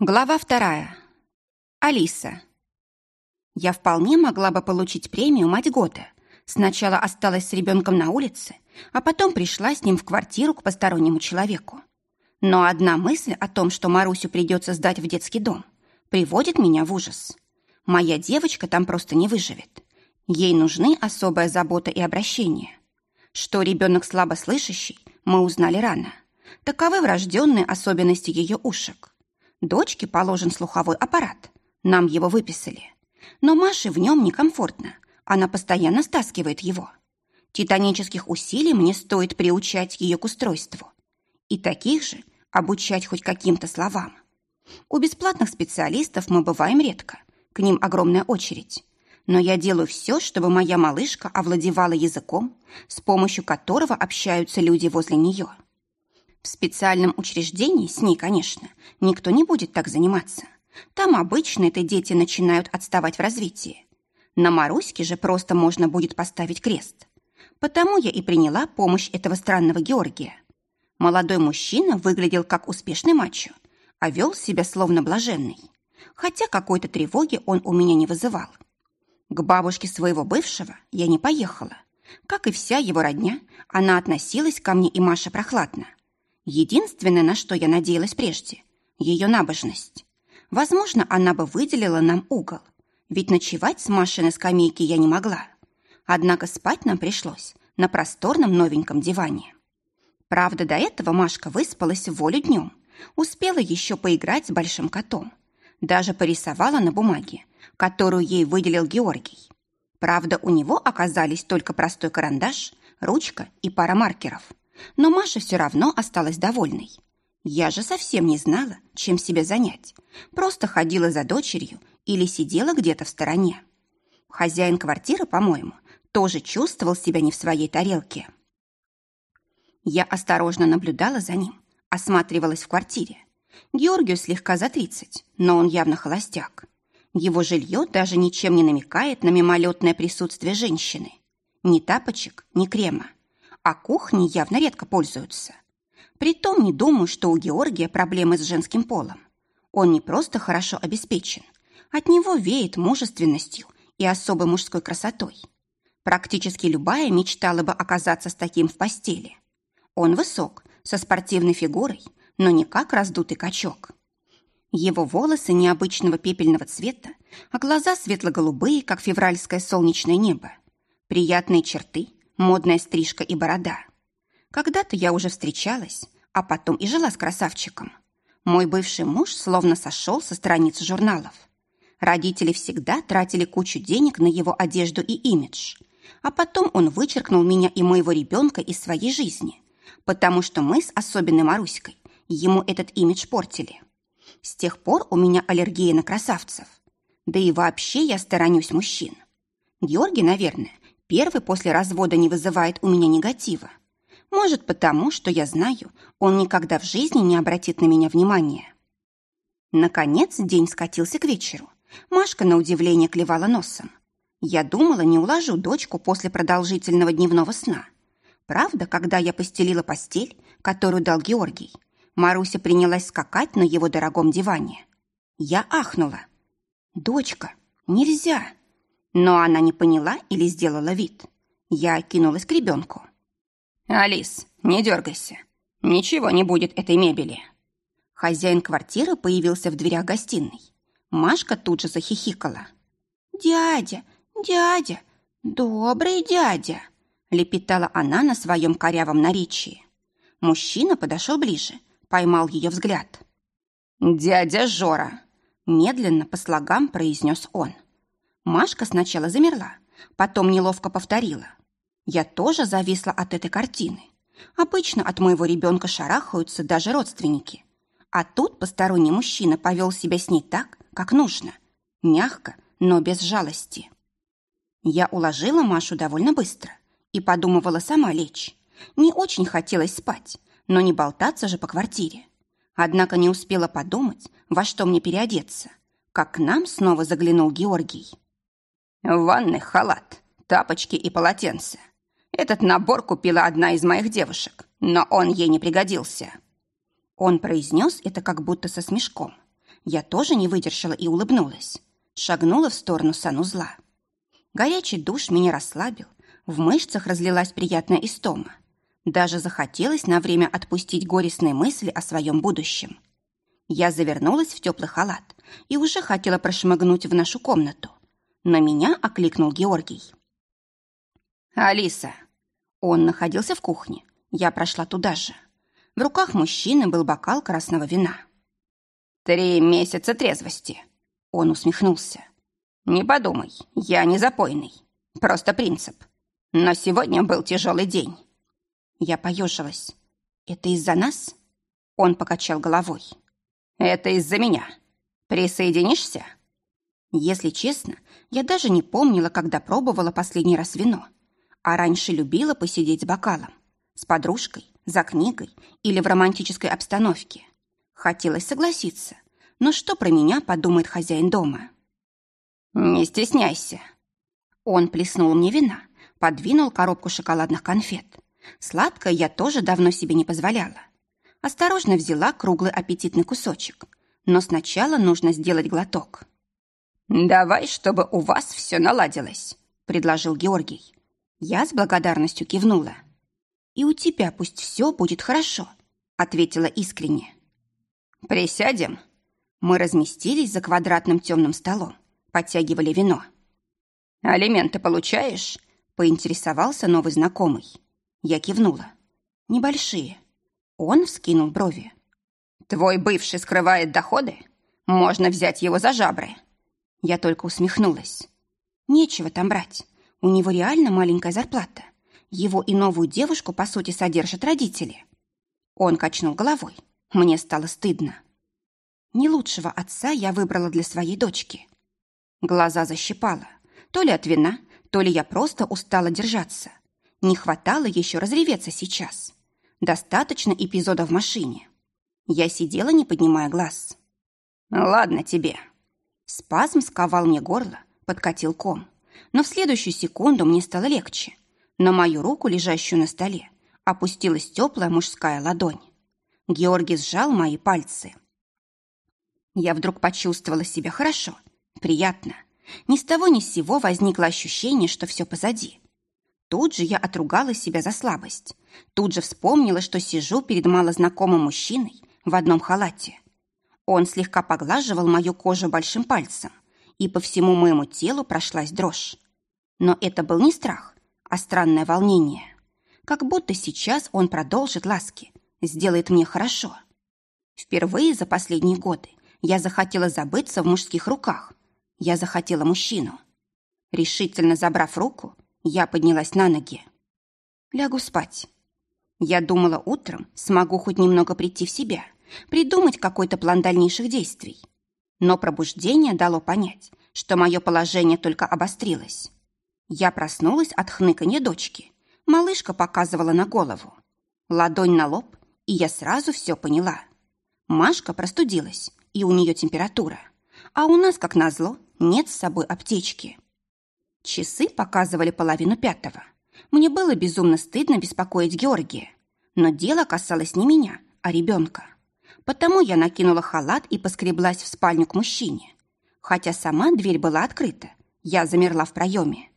Глава вторая. Алиса. Я вполне могла бы получить премию «Мать года». Сначала осталась с ребенком на улице, а потом пришла с ним в квартиру к постороннему человеку. Но одна мысль о том, что Марусю придется сдать в детский дом, приводит меня в ужас. Моя девочка там просто не выживет. Ей нужны особая забота и обращение. Что ребенок слабослышащий, мы узнали рано. Таковы врожденные особенности ее ушек. Дочке положен слуховой аппарат. Нам его выписали. Но Маше в нем некомфортно. Она постоянно стаскивает его. Титанических усилий мне стоит приучать ее к устройству. И таких же обучать хоть каким-то словам. У бесплатных специалистов мы бываем редко. К ним огромная очередь. Но я делаю все, чтобы моя малышка овладевала языком, с помощью которого общаются люди возле нее. В специальном учреждении с ней, конечно, никто не будет так заниматься. Там обычно это дети начинают отставать в развитии. На Маруське же просто можно будет поставить крест. Потому я и приняла помощь этого странного Георгия. Молодой мужчина выглядел как успешный мачо, а вел себя словно блаженный. Хотя какой-то тревоги он у меня не вызывал. К бабушке своего бывшего я не поехала. Как и вся его родня, она относилась ко мне и Маше прохладно. Единственное, на что я надеялась прежде – ее набожность. Возможно, она бы выделила нам угол, ведь ночевать с Машей на скамейке я не могла. Однако спать нам пришлось на просторном новеньком диване. Правда, до этого Машка выспалась в волю днем, успела еще поиграть с большим котом. Даже порисовала на бумаге, которую ей выделил Георгий. Правда, у него оказались только простой карандаш, ручка и пара маркеров – но Маша все равно осталась довольной. Я же совсем не знала, чем себя занять. Просто ходила за дочерью или сидела где-то в стороне. Хозяин квартиры, по-моему, тоже чувствовал себя не в своей тарелке. Я осторожно наблюдала за ним, осматривалась в квартире. Георгию слегка за тридцать, но он явно холостяк. Его жилье даже ничем не намекает на мимолетное присутствие женщины. Ни тапочек, ни крема а кухней явно редко пользуются. Притом не думаю, что у Георгия проблемы с женским полом. Он не просто хорошо обеспечен, от него веет мужественностью и особой мужской красотой. Практически любая мечтала бы оказаться с таким в постели. Он высок, со спортивной фигурой, но не как раздутый качок. Его волосы необычного пепельного цвета, а глаза светло-голубые, как февральское солнечное небо. Приятные черты, модная стрижка и борода. Когда-то я уже встречалась, а потом и жила с красавчиком. Мой бывший муж словно сошел со страниц журналов. Родители всегда тратили кучу денег на его одежду и имидж. А потом он вычеркнул меня и моего ребенка из своей жизни, потому что мы с особенной Маруськой ему этот имидж портили. С тех пор у меня аллергия на красавцев. Да и вообще я сторонюсь мужчин. Георгий, наверное, первый после развода не вызывает у меня негатива. Может, потому, что я знаю, он никогда в жизни не обратит на меня внимания. Наконец день скатился к вечеру. Машка, на удивление, клевала носом. Я думала, не уложу дочку после продолжительного дневного сна. Правда, когда я постелила постель, которую дал Георгий, Маруся принялась скакать на его дорогом диване. Я ахнула. «Дочка, нельзя!» Но она не поняла или сделала вид. Я кинулась к ребенку. «Алис, не дергайся. Ничего не будет этой мебели». Хозяин квартиры появился в дверях гостиной. Машка тут же захихикала. «Дядя, дядя, добрый дядя!» лепетала она на своем корявом наречии. Мужчина подошел ближе, поймал ее взгляд. «Дядя Жора!» медленно по слогам произнес он. Машка сначала замерла, потом неловко повторила. Я тоже зависла от этой картины. Обычно от моего ребенка шарахаются даже родственники. А тут посторонний мужчина повел себя с ней так, как нужно. Мягко, но без жалости. Я уложила Машу довольно быстро и подумывала сама лечь. Не очень хотелось спать, но не болтаться же по квартире. Однако не успела подумать, во что мне переодеться, как к нам снова заглянул Георгий. В ванной халат, тапочки и полотенце. Этот набор купила одна из моих девушек, но он ей не пригодился. Он произнес это как будто со смешком. Я тоже не выдержала и улыбнулась. Шагнула в сторону санузла. Горячий душ меня расслабил, в мышцах разлилась приятная истома. Даже захотелось на время отпустить горестные мысли о своем будущем. Я завернулась в теплый халат и уже хотела прошмыгнуть в нашу комнату. Но меня окликнул Георгий. «Алиса!» Он находился в кухне. Я прошла туда же. В руках мужчины был бокал красного вина. «Три месяца трезвости!» Он усмехнулся. «Не подумай, я не запойный. Просто принцип. Но сегодня был тяжелый день». Я поежилась. «Это из-за нас?» Он покачал головой. «Это из-за меня. Присоединишься?» Если честно, я даже не помнила, когда пробовала последний раз вино. А раньше любила посидеть с бокалом, с подружкой, за книгой или в романтической обстановке. Хотелось согласиться, но что про меня подумает хозяин дома? «Не стесняйся». Он плеснул мне вина, подвинул коробку шоколадных конфет. Сладкое я тоже давно себе не позволяла. Осторожно взяла круглый аппетитный кусочек, но сначала нужно сделать глоток. «Давай, чтобы у вас все наладилось», — предложил Георгий. Я с благодарностью кивнула. «И у тебя пусть все будет хорошо», — ответила искренне. «Присядем?» Мы разместились за квадратным темным столом, подтягивали вино. «Алименты получаешь?» — поинтересовался новый знакомый. Я кивнула. «Небольшие». Он вскинул брови. «Твой бывший скрывает доходы? Можно взять его за жабры». Я только усмехнулась. Нечего там брать. У него реально маленькая зарплата. Его и новую девушку, по сути, содержат родители. Он качнул головой. Мне стало стыдно. Не лучшего отца я выбрала для своей дочки. Глаза защипала. То ли от вина, то ли я просто устала держаться. Не хватало еще разреветься сейчас. Достаточно эпизода в машине. Я сидела, не поднимая глаз. «Ладно тебе», Спазм сковал мне горло, подкатил ком. Но в следующую секунду мне стало легче. На мою руку, лежащую на столе, опустилась теплая мужская ладонь. Георгий сжал мои пальцы. Я вдруг почувствовала себя хорошо, приятно. Ни с того ни с сего возникло ощущение, что все позади. Тут же я отругала себя за слабость. Тут же вспомнила, что сижу перед малознакомым мужчиной в одном халате. Он слегка поглаживал мою кожу большим пальцем, и по всему моему телу прошлась дрожь. Но это был не страх, а странное волнение. Как будто сейчас он продолжит ласки, сделает мне хорошо. Впервые за последние годы я захотела забыться в мужских руках. Я захотела мужчину. Решительно забрав руку, я поднялась на ноги. Лягу спать. Я думала, утром смогу хоть немного прийти в себя – придумать какой-то план дальнейших действий. Но пробуждение дало понять, что мое положение только обострилось. Я проснулась от хныканья дочки. Малышка показывала на голову. Ладонь на лоб, и я сразу все поняла. Машка простудилась, и у нее температура. А у нас, как назло, нет с собой аптечки. Часы показывали половину пятого. Мне было безумно стыдно беспокоить Георгия. Но дело касалось не меня, а ребенка. Потому я накинула халат и поскреблась в спальню к мужчине. Хотя сама дверь была открыта, я замерла в проеме.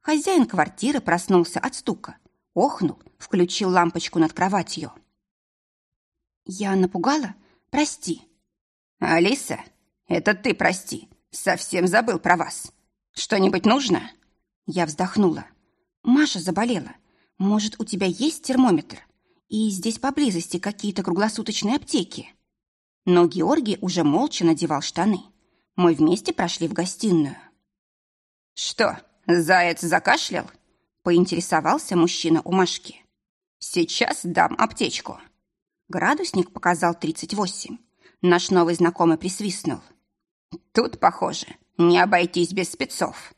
Хозяин квартиры проснулся от стука, охнул, включил лампочку над кроватью. «Я напугала? Прости». «Алиса, это ты прости. Совсем забыл про вас. Что-нибудь нужно?» Я вздохнула. «Маша заболела. Может, у тебя есть термометр? И здесь поблизости какие-то круглосуточные аптеки. Но Георгий уже молча надевал штаны. Мы вместе прошли в гостиную. «Что, заяц закашлял?» — поинтересовался мужчина у Машки. «Сейчас дам аптечку». Градусник показал 38. Наш новый знакомый присвистнул. «Тут, похоже, не обойтись без спецов».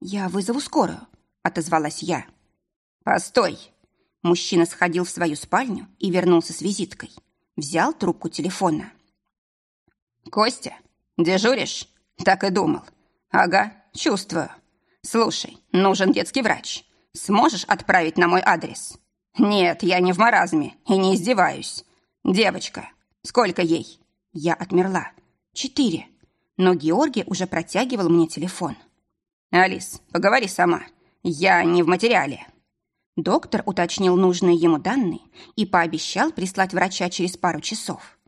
«Я вызову скорую», — отозвалась я. «Постой!» Мужчина сходил в свою спальню и вернулся с визиткой. Взял трубку телефона. «Костя, дежуришь?» «Так и думал». «Ага, чувствую. Слушай, нужен детский врач. Сможешь отправить на мой адрес?» «Нет, я не в маразме и не издеваюсь. Девочка, сколько ей?» Я отмерла. четыре. Но Георгий уже протягивал мне телефон. «Алис, поговори сама. Я не в материале». Доктор уточнил нужные ему данные и пообещал прислать врача через пару часов.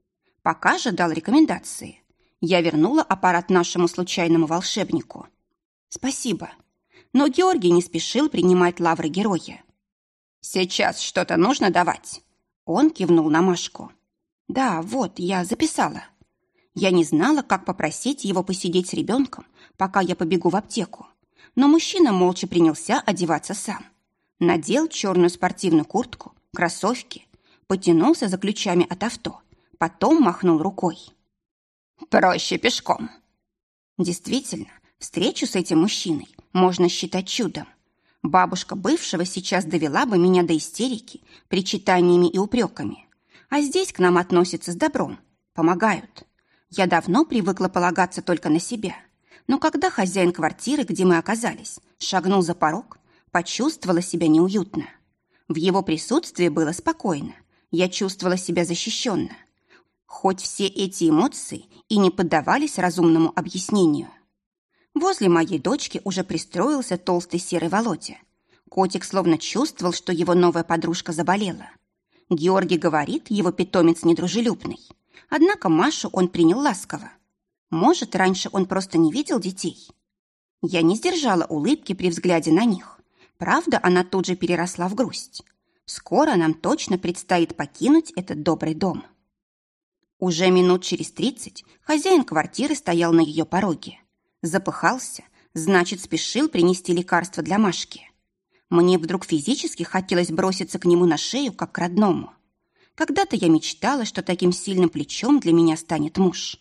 Пока же дал рекомендации. Я вернула аппарат нашему случайному волшебнику. Спасибо. Но Георгий не спешил принимать лавры героя. «Сейчас что-то нужно давать?» Он кивнул на Машку. «Да, вот, я записала». Я не знала, как попросить его посидеть с ребенком, пока я побегу в аптеку. Но мужчина молча принялся одеваться сам. Надел черную спортивную куртку, кроссовки, потянулся за ключами от авто, потом махнул рукой. «Проще пешком». Действительно, встречу с этим мужчиной можно считать чудом. Бабушка бывшего сейчас довела бы меня до истерики причитаниями и упреками. А здесь к нам относятся с добром, помогают. Я давно привыкла полагаться только на себя. Но когда хозяин квартиры, где мы оказались, шагнул за порог, почувствовала себя неуютно. В его присутствии было спокойно. Я чувствовала себя защищенно. Хоть все эти эмоции и не поддавались разумному объяснению. Возле моей дочки уже пристроился толстый серый Володя. Котик словно чувствовал, что его новая подружка заболела. Георгий говорит, его питомец недружелюбный. Однако Машу он принял ласково. Может, раньше он просто не видел детей? Я не сдержала улыбки при взгляде на них. Правда, она тут же переросла в грусть. Скоро нам точно предстоит покинуть этот добрый дом. Уже минут через тридцать хозяин квартиры стоял на ее пороге. Запыхался, значит, спешил принести лекарство для Машки. Мне вдруг физически хотелось броситься к нему на шею, как к родному. Когда-то я мечтала, что таким сильным плечом для меня станет муж.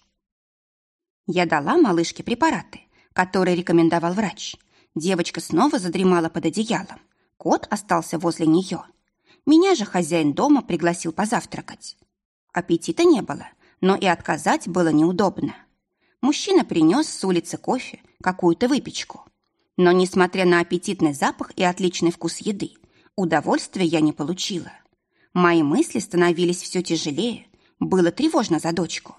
Я дала малышке препараты, которые рекомендовал врач. Девочка снова задремала под одеялом. Кот остался возле нее. Меня же хозяин дома пригласил позавтракать. Аппетита не было, но и отказать было неудобно. Мужчина принес с улицы кофе, какую-то выпечку. Но, несмотря на аппетитный запах и отличный вкус еды, удовольствия я не получила. Мои мысли становились все тяжелее, было тревожно за дочку.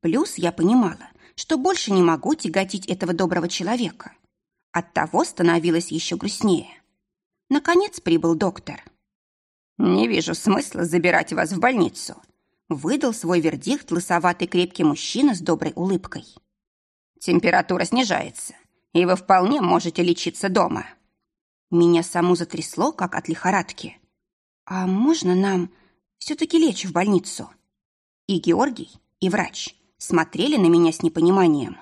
Плюс я понимала, что больше не могу тяготить этого доброго человека. Оттого становилось еще грустнее. Наконец прибыл доктор. «Не вижу смысла забирать вас в больницу», выдал свой вердикт лысоватый крепкий мужчина с доброй улыбкой. «Температура снижается, и вы вполне можете лечиться дома». Меня саму затрясло, как от лихорадки. «А можно нам все-таки лечь в больницу?» И Георгий, и врач смотрели на меня с непониманием.